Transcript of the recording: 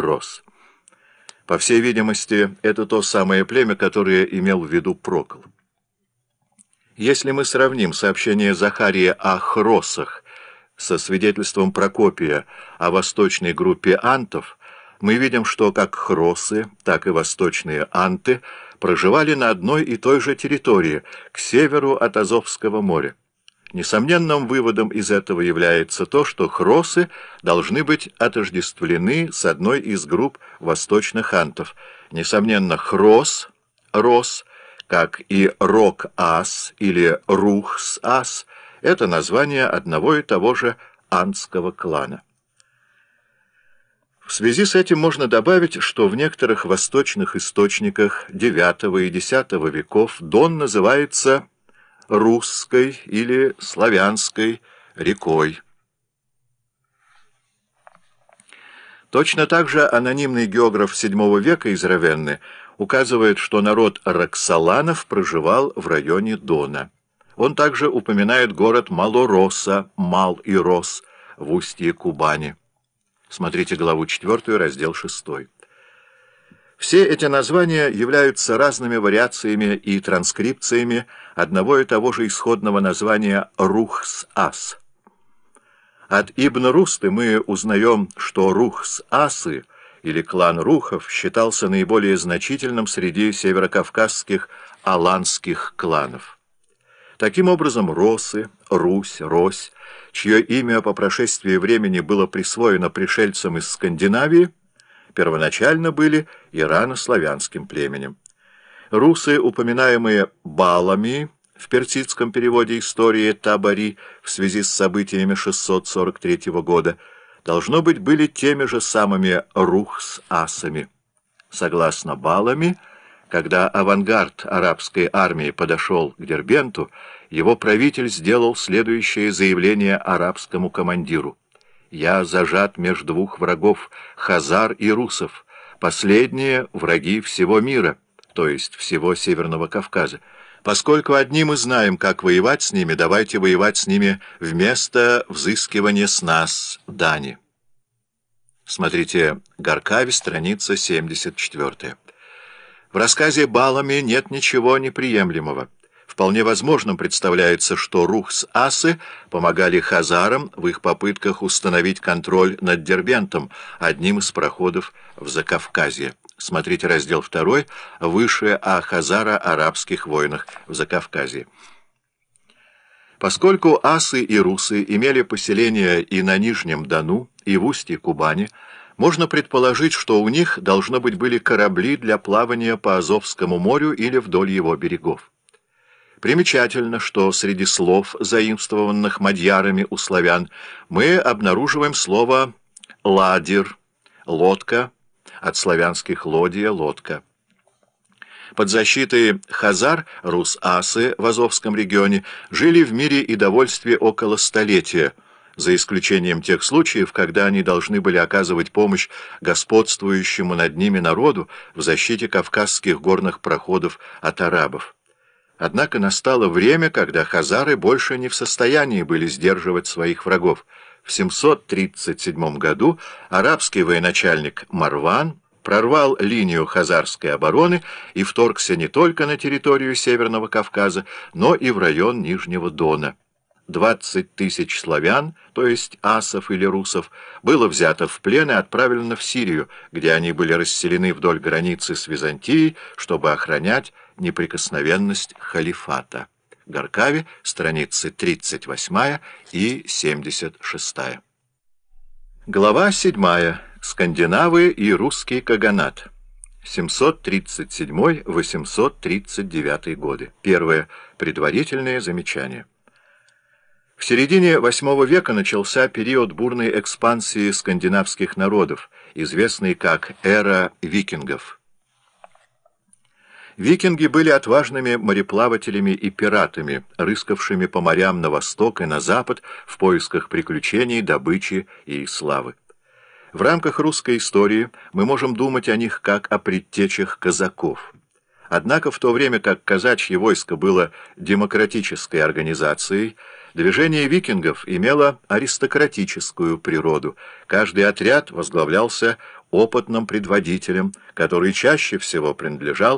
Рос. По всей видимости, это то самое племя, которое имел в виду Прокол. Если мы сравним сообщение Захария о Хросах со свидетельством Прокопия о восточной группе антов, мы видим, что как хросы, так и восточные анты проживали на одной и той же территории, к северу от Азовского моря. Несомненным выводом из этого является то, что хросы должны быть отождествлены с одной из групп восточных антов. Несомненно, хрос, рос, как и рок-ас или рухс-ас, это название одного и того же антского клана. В связи с этим можно добавить, что в некоторых восточных источниках IX и X веков Дон называется русской или славянской рекой. Точно так же анонимный географ VII века из Равенны указывает, что народ Роксоланов проживал в районе Дона. Он также упоминает город Малороса, Мал и Рос в устье Кубани. Смотрите главу 4, раздел 6. Все эти названия являются разными вариациями и транскрипциями одного и того же исходного названия Рухс-Ас. От Ибн Русты мы узнаем, что Рухс-Асы, или клан Рухов, считался наиболее значительным среди северокавказских аланских кланов. Таким образом, Росы, Русь, Рось, чье имя по прошествии времени было присвоено пришельцам из Скандинавии, первоначально были ирано-славянским племенем. Русы, упоминаемые Балами в персидском переводе истории Табари в связи с событиями 643 года, должно быть, были теми же самыми Рухс-асами. Согласно Балами, когда авангард арабской армии подошел к Дербенту, его правитель сделал следующее заявление арабскому командиру. «Я зажат между двух врагов, хазар и русов. Последние — враги всего мира, то есть всего Северного Кавказа. Поскольку одни мы знаем, как воевать с ними, давайте воевать с ними вместо взыскивания с нас дани». Смотрите, Горкави, страница 74. В рассказе Балами нет ничего неприемлемого. Вполне возможным представляется, что Рухс-асы помогали хазарам в их попытках установить контроль над Дербентом, одним из проходов в Закавказье. Смотрите раздел 2, выше о хазаро-арабских войнах в Закавказье. Поскольку асы и русы имели поселения и на Нижнем Дону, и в устье Кубани, можно предположить, что у них, должно быть, были корабли для плавания по Азовскому морю или вдоль его берегов. Примечательно, что среди слов, заимствованных мадьярами у славян, мы обнаруживаем слово «ладир» — «лодка», от славянских «лодия» — «лодка». Под защитой Хазар, рус-асы в Азовском регионе, жили в мире и довольстве около столетия — за исключением тех случаев, когда они должны были оказывать помощь господствующему над ними народу в защите кавказских горных проходов от арабов. Однако настало время, когда хазары больше не в состоянии были сдерживать своих врагов. В 737 году арабский военачальник Марван прорвал линию хазарской обороны и вторгся не только на территорию Северного Кавказа, но и в район Нижнего Дона. 20 тысяч славян, то есть асов или русов, было взято в плен и отправлено в Сирию, где они были расселены вдоль границы с Византией, чтобы охранять неприкосновенность халифата. Горкави, страницы 38 и 76. Глава 7. Скандинавы и русский каганат. 737-839 годы. Первое. Предварительное замечание. В середине VIII века начался период бурной экспансии скандинавских народов, известный как эра викингов. Викинги были отважными мореплавателями и пиратами, рыскавшими по морям на восток и на запад в поисках приключений, добычи и славы. В рамках русской истории мы можем думать о них как о предтечах казаков. Однако в то время как казачье войско было демократической организацией, Движение викингов имело аристократическую природу. Каждый отряд возглавлялся опытным предводителем, который чаще всего принадлежал